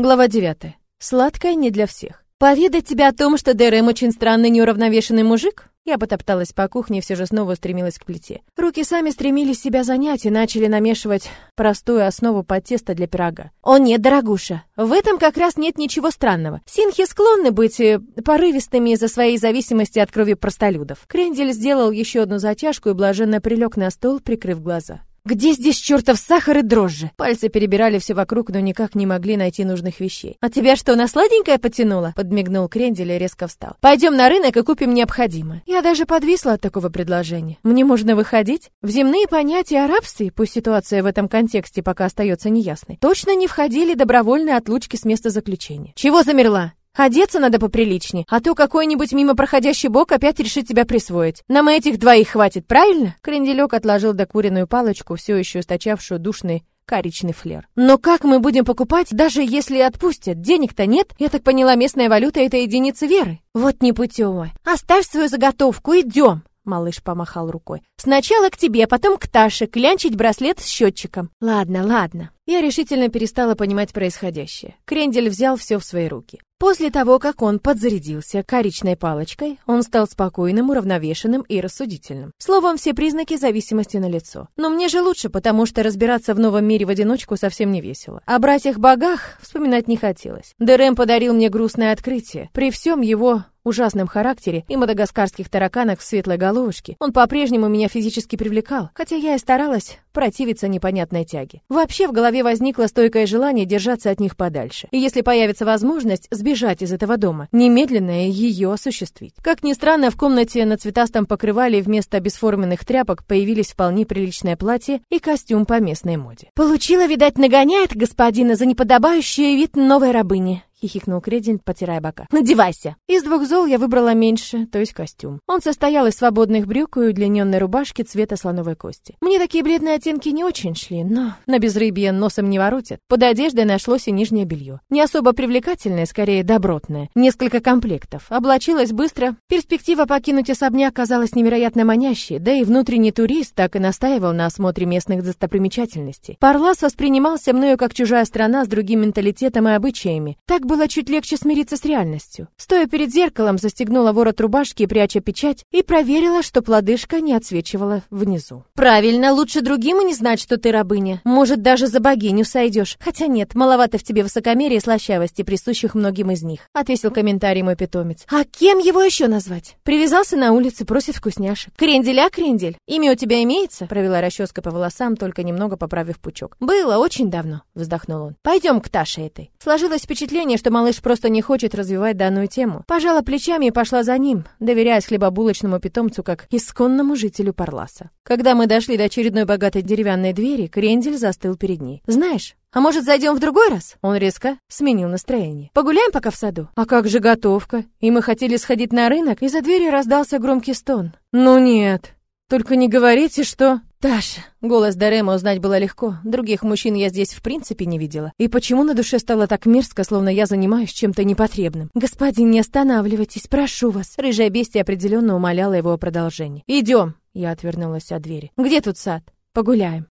Глава 9. Сладкое не для всех. Поведать тебе о том, что ДРМ очень странный неуравновешенный мужик? Я потопталась по кухне и все же снова устремилась к плите. Руки сами стремились себя занять и начали намешивать простую основу под тесто для пирога. О нет, дорогуша, в этом как раз нет ничего странного. Синхи склонны быть э, порывистыми из-за своей зависимости от крови простолюдов. Крендель сделал еще одну затяжку и блаженно прилег на стол, прикрыв глаза. Где здесь чертов сахар и дрожжи? Пальцы перебирали все вокруг, но никак не могли найти нужных вещей. А тебя что, на сладенькое потянуло? Подмигнул Крендель и резко встал. Пойдем на рынок и купим необходимое. Я даже подвисла от такого предложения. Мне можно выходить? В земные понятия о рабстве, пусть ситуация в этом контексте пока остается неясной, точно не входили добровольные отлучки с места заключения. Чего замерла? Одеться надо поприличнее, а то какой-нибудь мимо проходящий бог опять решит тебя присвоить. Нам этих двоих хватит, правильно? Кренделек отложил докуренную палочку, все еще источавшую душный коричный флер. Но как мы будем покупать, даже если отпустят? Денег-то нет. Я так поняла, местная валюта — это единица веры. Вот непутевая. Оставь свою заготовку, идем. Малыш помахал рукой. «Сначала к тебе, потом к Таше, клянчить браслет с счетчиком». «Ладно, ладно». Я решительно перестала понимать происходящее. Крендель взял все в свои руки. После того, как он подзарядился коричной палочкой, он стал спокойным, уравновешенным и рассудительным. Словом, все признаки зависимости на лицо. Но мне же лучше, потому что разбираться в новом мире в одиночку совсем не весело. О братьях-богах вспоминать не хотелось. Дерем подарил мне грустное открытие. При всем его ужасном характере и мадагаскарских тараканах в светлой головушке, он по-прежнему меня физически привлекал, хотя я и старалась противиться непонятной тяге. Вообще в голове возникло стойкое желание держаться от них подальше. И если появится возможность сбежать из этого дома, немедленно ее осуществить. Как ни странно, в комнате на цветастом покрывале вместо бесформенных тряпок появились вполне приличное платье и костюм по местной моде. Получила, видать, нагоняет господина за неподобающий вид новой рабыни хихикнул Кредин, потирая бока. «Надевайся!» Из двух зол я выбрала меньше, то есть костюм. Он состоял из свободных брюк и удлиненной рубашки цвета слоновой кости. Мне такие бледные оттенки не очень шли, но на безрыбье носом не воротят. Под одеждой нашлось и нижнее белье. Не особо привлекательное, скорее добротное. Несколько комплектов. Облачилась быстро. Перспектива покинуть особняк казалась невероятно манящей, да и внутренний турист так и настаивал на осмотре местных достопримечательностей. Парлас воспринимался мною как чужая страна с другим менталитетом и обычаями. Так было чуть легче смириться с реальностью. Стоя перед зеркалом, застегнула ворот рубашки, пряча печать, и проверила, что плодышка не отсвечивала внизу. «Правильно, лучше другим и не знать, что ты рабыня. Может, даже за богиню сойдешь. Хотя нет, маловато в тебе высокомерия и слащавости, присущих многим из них», — ответил комментарий мой питомец. «А кем его еще назвать?» Привязался на улице, просит вкусняшек. «Крендель, а крендель? Имя у тебя имеется?» Провела расческой по волосам, только немного поправив пучок. «Было очень давно», — вздохнул он. «Пойдем к Таше этой». Сложилось впечатление, что малыш просто не хочет развивать данную тему. Пожала плечами и пошла за ним, доверяясь хлебобулочному питомцу как исконному жителю Парласа. Когда мы дошли до очередной богатой деревянной двери, Крендель застыл перед ней. «Знаешь, а может, зайдем в другой раз?» Он резко сменил настроение. «Погуляем пока в саду?» «А как же готовка?» И мы хотели сходить на рынок, и за дверью раздался громкий стон. «Ну нет, только не говорите, что...» «Таша!» Голос Дарема узнать было легко. Других мужчин я здесь в принципе не видела. И почему на душе стало так мерзко, словно я занимаюсь чем-то непотребным? «Господин, не останавливайтесь, прошу вас!» Рыжая бестия определенно умоляла его о продолжении. «Идем!» Я отвернулась от двери. «Где тут сад? Погуляем!»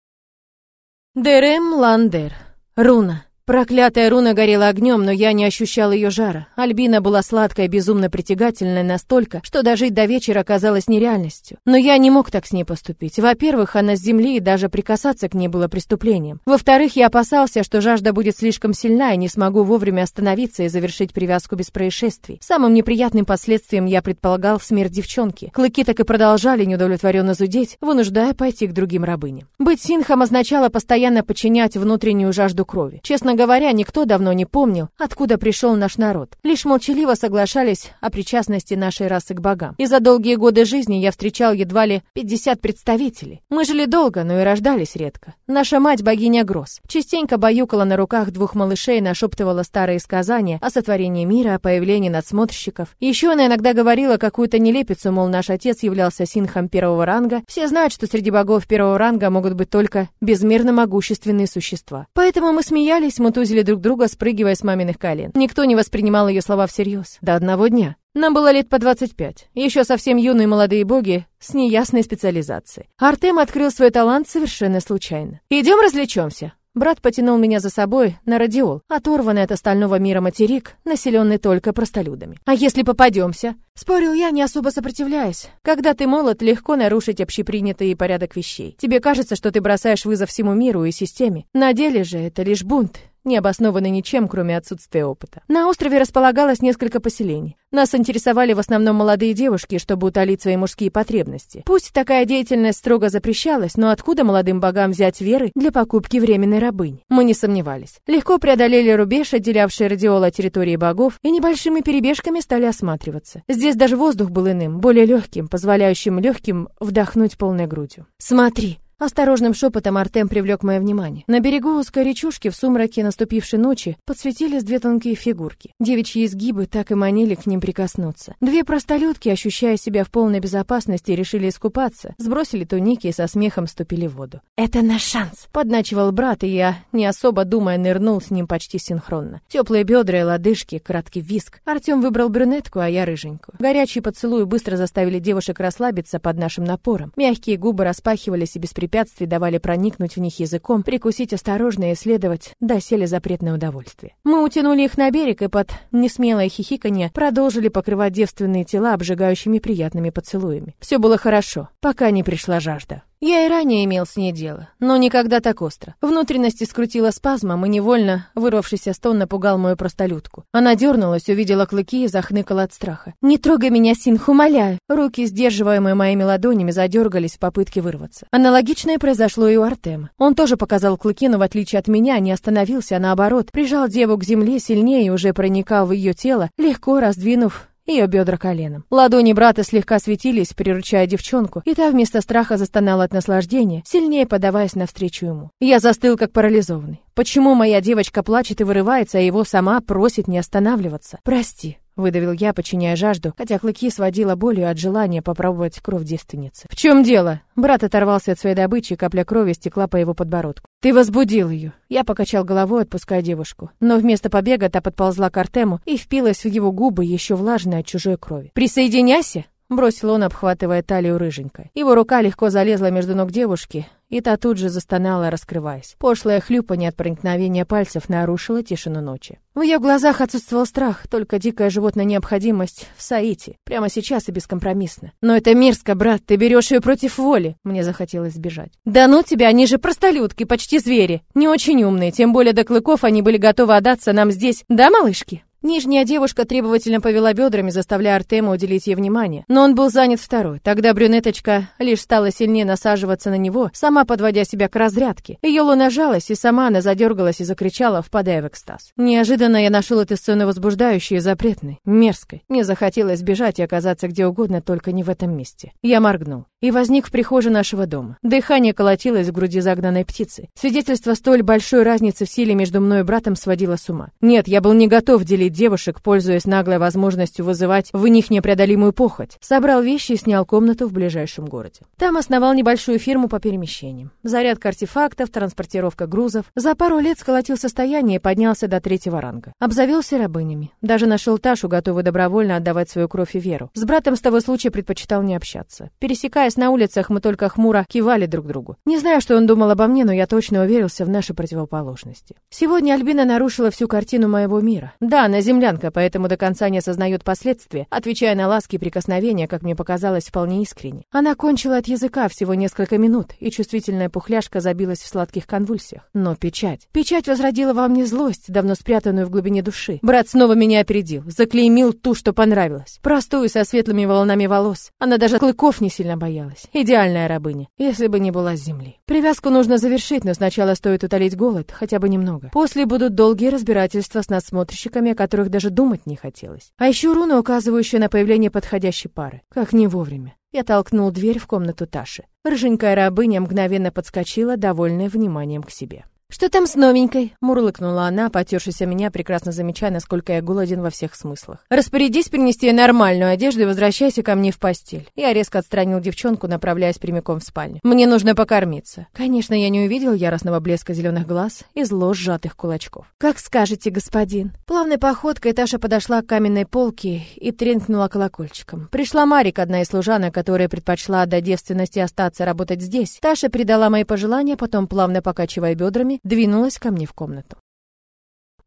Дерем Ландер. Руна. Проклятая руна горела огнем, но я не ощущал ее жара. Альбина была сладкой, безумно притягательной настолько, что дожить до вечера казалось нереальностью. Но я не мог так с ней поступить. Во-первых, она с земли, и даже прикасаться к ней было преступлением. Во-вторых, я опасался, что жажда будет слишком сильна, и не смогу вовремя остановиться и завершить привязку без происшествий. Самым неприятным последствием я предполагал смерть девчонки. Клыки так и продолжали неудовлетворенно зудеть, вынуждая пойти к другим рабыням. Быть синхом означало постоянно подчинять внутреннюю жажду крови. Честно говоря, никто давно не помнил, откуда пришел наш народ. Лишь молчаливо соглашались о причастности нашей расы к богам. И за долгие годы жизни я встречал едва ли 50 представителей. Мы жили долго, но и рождались редко. Наша мать богиня Гроз. Частенько баюкала на руках двух малышей, нашептывала старые сказания о сотворении мира, о появлении надсмотрщиков. Еще она иногда говорила какую-то нелепицу, мол, наш отец являлся синхом первого ранга. Все знают, что среди богов первого ранга могут быть только безмерно могущественные существа. Поэтому мы смеялись, мутузили друг друга, спрыгивая с маминых колен. Никто не воспринимал ее слова всерьез. До одного дня. Нам было лет по 25. Еще совсем юные молодые боги с неясной специализацией. Артем открыл свой талант совершенно случайно. «Идем развлечемся», Брат потянул меня за собой на радиол, оторванный от остального мира материк, населенный только простолюдами. А если попадемся? Спорил я, не особо сопротивляясь. Когда ты молод, легко нарушить общепринятый порядок вещей. Тебе кажется, что ты бросаешь вызов всему миру и системе. На деле же это лишь бунт, не обоснованный ничем, кроме отсутствия опыта. На острове располагалось несколько поселений. Нас интересовали в основном молодые девушки, чтобы утолить свои мужские потребности. Пусть такая деятельность строго запрещалась, но откуда молодым богам взять веры для покупки временной рабыни? Мы не сомневались. Легко преодолели рубеж, отделявший радиола территории богов, и небольшими перебежками стали осматриваться. Здесь даже воздух был иным, более легким, позволяющим легким вдохнуть полной грудью. «Смотри!» Осторожным шепотом Артем привлек мое внимание. На берегу узкой речушки в сумраке наступившей ночи подсветились две тонкие фигурки. Девичьи изгибы так и манили к ним прикоснуться. Две простолюдки, ощущая себя в полной безопасности, решили искупаться, сбросили туники и со смехом ступили в воду. «Это наш шанс!» — подначивал брат, и я, не особо думая, нырнул с ним почти синхронно. Теплые бедра и лодыжки, краткий виск. Артем выбрал брюнетку, а я рыженькую. Горячие поцелуи быстро заставили девушек расслабиться под нашим напором. Мягкие губы распахивались и беспрепятственно препятствий давали проникнуть в них языком, прикусить осторожно и исследовать, доселе запретное удовольствие. Мы утянули их на берег и под несмелое хихиканье продолжили покрывать девственные тела обжигающими приятными поцелуями. Все было хорошо, пока не пришла жажда. Я и ранее имел с ней дело, но никогда так остро. Внутренности скрутила спазмом, и невольно вырвавшийся стон напугал мою простолюдку. Она дернулась, увидела клыки и захныкала от страха. «Не трогай меня, Синх, умоляю!» Руки, сдерживаемые моими ладонями, задергались в попытке вырваться. Аналогичное произошло и у Артема. Он тоже показал клыки, но в отличие от меня не остановился, а наоборот, прижал деву к земле сильнее и уже проникал в ее тело, легко раздвинув ее бедра коленом. Ладони брата слегка светились, приручая девчонку, и та вместо страха застонала от наслаждения, сильнее подаваясь навстречу ему. Я застыл, как парализованный. Почему моя девочка плачет и вырывается, а его сама просит не останавливаться? Прости, Выдавил я, подчиняя жажду, хотя клыки сводила болью от желания попробовать кровь девственницы. «В чем дело?» Брат оторвался от своей добычи, капля крови стекла по его подбородку. «Ты возбудил ее!» Я покачал головой, отпуская девушку. Но вместо побега та подползла к Артему и впилась в его губы, еще влажные от чужой крови. «Присоединяйся!» Бросил он, обхватывая талию рыженькой. Его рука легко залезла между ног девушки, и та тут же застонала, раскрываясь. Пошлое хлюпанье от проникновения пальцев нарушило тишину ночи. В ее глазах отсутствовал страх, только дикая животная необходимость в Саите. Прямо сейчас и бескомпромиссно. «Но это мерзко, брат, ты берешь ее против воли!» Мне захотелось сбежать. «Да ну тебя, они же простолюдки, почти звери. Не очень умные, тем более до клыков они были готовы отдаться нам здесь. Да, малышки?» Нижняя девушка требовательно повела бедрами, заставляя Артема уделить ей внимание. Но он был занят второй. Тогда брюнеточка лишь стала сильнее насаживаться на него, сама подводя себя к разрядке. Ее луна жалась, и сама она задергалась и закричала, впадая в экстаз. Неожиданно я нашел эту сцену возбуждающей и запретной, мерзкой. Мне захотелось бежать и оказаться где угодно, только не в этом месте. Я моргнул и возник в прихожей нашего дома. Дыхание колотилось в груди загнанной птицы. Свидетельство столь большой разницы в силе между мной и братом сводило с ума. Нет, я был не готов делить девушек, пользуясь наглой возможностью вызывать в них непреодолимую похоть. Собрал вещи и снял комнату в ближайшем городе. Там основал небольшую фирму по перемещениям. Зарядка артефактов, транспортировка грузов. За пару лет сколотил состояние и поднялся до третьего ранга. Обзавелся рабынями. Даже нашел Ташу, готовую добровольно отдавать свою кровь и веру. С братом с того случая предпочитал не общаться. Пересекая Встречаясь на улицах, мы только хмуро кивали друг другу. Не знаю, что он думал обо мне, но я точно уверился в нашей противоположности. Сегодня Альбина нарушила всю картину моего мира. Да, она землянка, поэтому до конца не осознает последствия, отвечая на ласки и прикосновения, как мне показалось, вполне искренне. Она кончила от языка всего несколько минут, и чувствительная пухляшка забилась в сладких конвульсиях. Но печать. Печать возродила во мне злость, давно спрятанную в глубине души. Брат снова меня опередил, заклеймил ту, что понравилось. Простую, со светлыми волнами волос. Она даже клыков не сильно боялась. Идеальная рабыня, если бы не была с земли. Привязку нужно завершить, но сначала стоит утолить голод, хотя бы немного. После будут долгие разбирательства с надсмотрщиками, о которых даже думать не хотелось. А еще руна, указывающая на появление подходящей пары. Как не вовремя. Я толкнул дверь в комнату Таши. Рыженькая рабыня мгновенно подскочила, довольная вниманием к себе. «Что там с новенькой?» — мурлыкнула она, потершись о меня, прекрасно замечая, насколько я голоден во всех смыслах. «Распорядись принести ей нормальную одежду и возвращайся ко мне в постель». Я резко отстранил девчонку, направляясь прямиком в спальню. «Мне нужно покормиться». Конечно, я не увидел яростного блеска зеленых глаз и зло сжатых кулачков. «Как скажете, господин». Плавной походкой Таша подошла к каменной полке и тренькнула колокольчиком. Пришла Марик, одна из служанок, которая предпочла до девственности остаться работать здесь. Таша передала мои пожелания, потом, плавно покачивая бедрами, двинулась ко мне в комнату.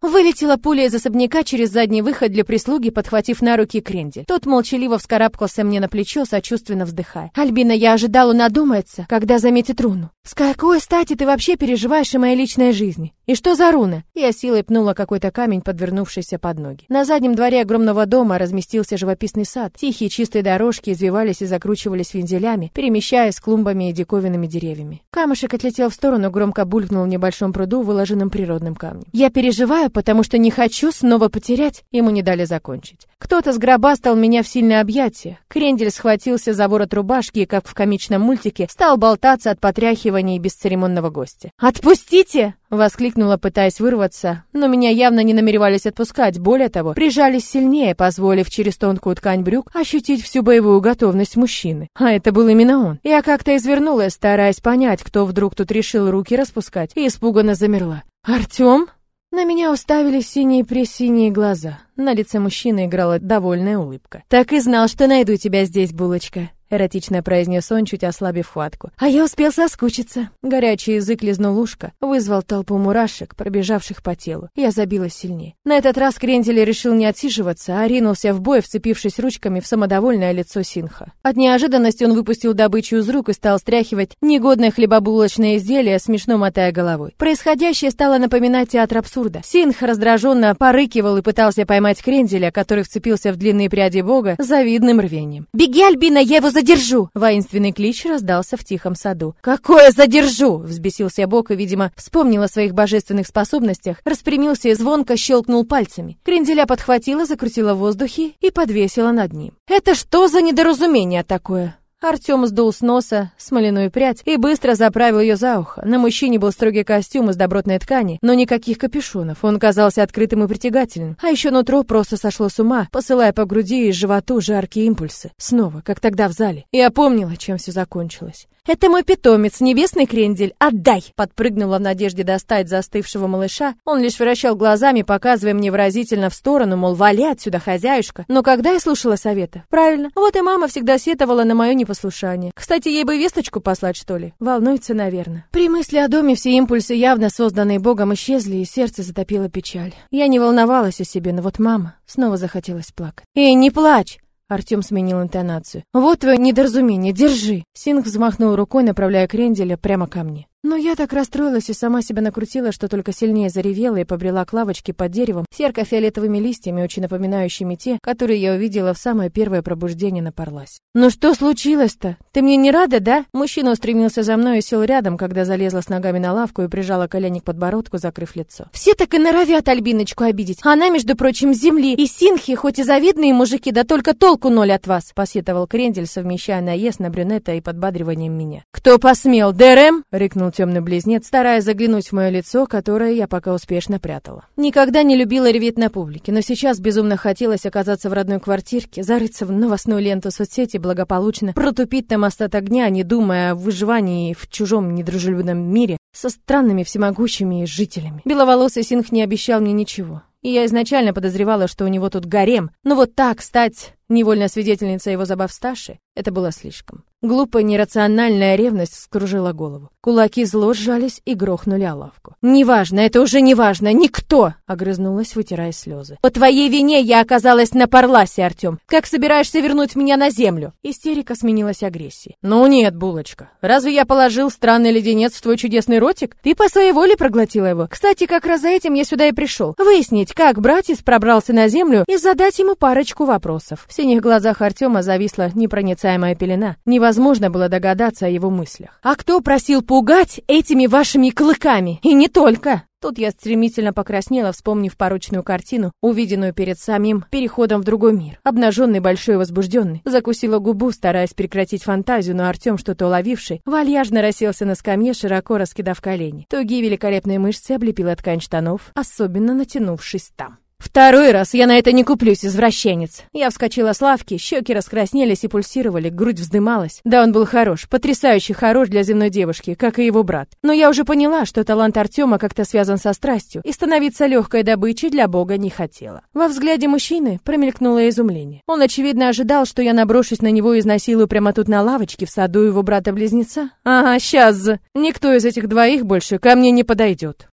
Вылетела пуля из особняка через задний выход для прислуги, подхватив на руки крендель. Тот молчаливо вскарабкался мне на плечо, сочувственно вздыхая. «Альбина, я ожидала надумается, когда заметит руну. С какой стати ты вообще переживаешь о моей личной жизни? И что за руна?» Я силой пнула какой-то камень, подвернувшийся под ноги. На заднем дворе огромного дома разместился живописный сад. Тихие чистые дорожки извивались и закручивались вензелями, перемещаясь с клумбами и диковинными деревьями. Камушек отлетел в сторону, громко булькнул в небольшом пруду, выложенном природным камнем. «Я переживаю потому что не хочу снова потерять, ему не дали закончить. Кто-то сгробастал меня в сильное объятие. Крендель схватился за ворот рубашки и, как в комичном мультике, стал болтаться от потряхивания и бесцеремонного гостя. «Отпустите!» — воскликнула, пытаясь вырваться, но меня явно не намеревались отпускать. Более того, прижались сильнее, позволив через тонкую ткань брюк ощутить всю боевую готовность мужчины. А это был именно он. Я как-то извернулась, стараясь понять, кто вдруг тут решил руки распускать, и испуганно замерла. «Артем?» На меня уставились синие-пресиние глаза. На лице мужчины играла довольная улыбка. «Так и знал, что найду тебя здесь, булочка», эротично произнес он, чуть ослабив хватку. А я успел соскучиться. Горячий язык лизнул ушко, вызвал толпу мурашек, пробежавших по телу. Я забилась сильнее. На этот раз Крендель решил не отсиживаться, а ринулся в бой, вцепившись ручками в самодовольное лицо Синха. От неожиданности он выпустил добычу из рук и стал стряхивать негодное хлебобулочное изделие, смешно мотая головой. Происходящее стало напоминать театр абсурда. Синх раздраженно порыкивал и пытался поймать Кренделя, который вцепился в длинные пряди бога завидным рвением. «Беги, Альбина, я его задержу!» Воинственный клич раздался в тихом саду. «Какое задержу?» — взбесился Бог и, видимо, вспомнил о своих божественных способностях, распрямился и звонко щелкнул пальцами. Кренделя подхватила, закрутила в воздухе и подвесила над ним. «Это что за недоразумение такое?» Артем сдул с носа смоляную прядь и быстро заправил ее за ухо. На мужчине был строгий костюм из добротной ткани, но никаких капюшонов. Он казался открытым и притягательным. А еще нутро просто сошло с ума, посылая по груди и животу жаркие импульсы. Снова, как тогда в зале. И опомнила, чем все закончилось. «Это мой питомец, небесный крендель, отдай!» Подпрыгнула в надежде достать застывшего малыша. Он лишь вращал глазами, показывая мне выразительно в сторону, мол, вали отсюда, хозяюшка. Но когда я слушала совета? Правильно. Вот и мама всегда сетовала на мое непослушание. Кстати, ей бы весточку послать, что ли? Волнуется, наверное. При мысли о доме все импульсы, явно созданные Богом, исчезли, и сердце затопило печаль. Я не волновалась о себе, но вот мама снова захотелось плакать. «Эй, не плачь!» Артем сменил интонацию. «Вот твое недоразумение, держи!» Синг взмахнул рукой, направляя кренделя прямо ко мне. Но я так расстроилась и сама себя накрутила, что только сильнее заревела и побрела к лавочке под деревом, серко-фиолетовыми листьями, очень напоминающими те, которые я увидела в самое первое пробуждение на Парласе. «Ну что случилось-то? Ты мне не рада, да?» Мужчина устремился за мной и сел рядом, когда залезла с ногами на лавку и прижала колени к подбородку, закрыв лицо. «Все так и норовят Альбиночку обидеть. Она, между прочим, земли. И синхи, хоть и завидные мужики, да только толку ноль от вас», — посетовал Крендель, совмещая наезд на брюнета и подбадриванием меня. «Кто посмел? ДРМ?» — рыкнул темный близнец, стараясь заглянуть в мое лицо, которое я пока успешно прятала. Никогда не любила реветь на публике, но сейчас безумно хотелось оказаться в родной квартирке, зарыться в новостную ленту соцсети, благополучно протупить там остаток дня, не думая о выживании в чужом недружелюбном мире со странными всемогущими жителями. Беловолосый Синх не обещал мне ничего. И я изначально подозревала, что у него тут гарем. Но вот так стать невольной свидетельницей его забав Сташи, это было слишком. Глупая нерациональная ревность скружила голову. Кулаки зло сжались и грохнули о лавку. «Неважно, это уже неважно, никто!» — огрызнулась, вытирая слезы. «По твоей вине я оказалась на Парласе, Артем. Как собираешься вернуть меня на землю?» Истерика сменилась агрессией. «Ну нет, булочка, разве я положил странный леденец в твой чудесный ротик? Ты по своей воле проглотила его. Кстати, как раз за этим я сюда и пришел. Выяснить, как братец пробрался на землю и задать ему парочку вопросов». В синих глазах Артема зависла непроницаемая пелена. Невозможно было догадаться о его мыслях. «А кто просил пугать этими вашими клыками. И не только. Тут я стремительно покраснела, вспомнив порочную картину, увиденную перед самим переходом в другой мир. Обнаженный, большой возбужденный. Закусила губу, стараясь прекратить фантазию, но Артем, что-то уловивший, вальяжно расселся на скамье, широко раскидав колени. Тугие великолепные мышцы облепила ткань штанов, особенно натянувшись там. Второй раз я на это не куплюсь, извращенец. Я вскочила с лавки, щеки раскраснелись и пульсировали, грудь вздымалась. Да, он был хорош, потрясающе хорош для земной девушки, как и его брат. Но я уже поняла, что талант Артема как-то связан со страстью, и становиться легкой добычей для бога не хотела. Во взгляде мужчины промелькнуло изумление. Он, очевидно, ожидал, что я наброшусь на него и изнасилую прямо тут на лавочке в саду его брата-близнеца. Ага, сейчас. Никто из этих двоих больше ко мне не подойдет.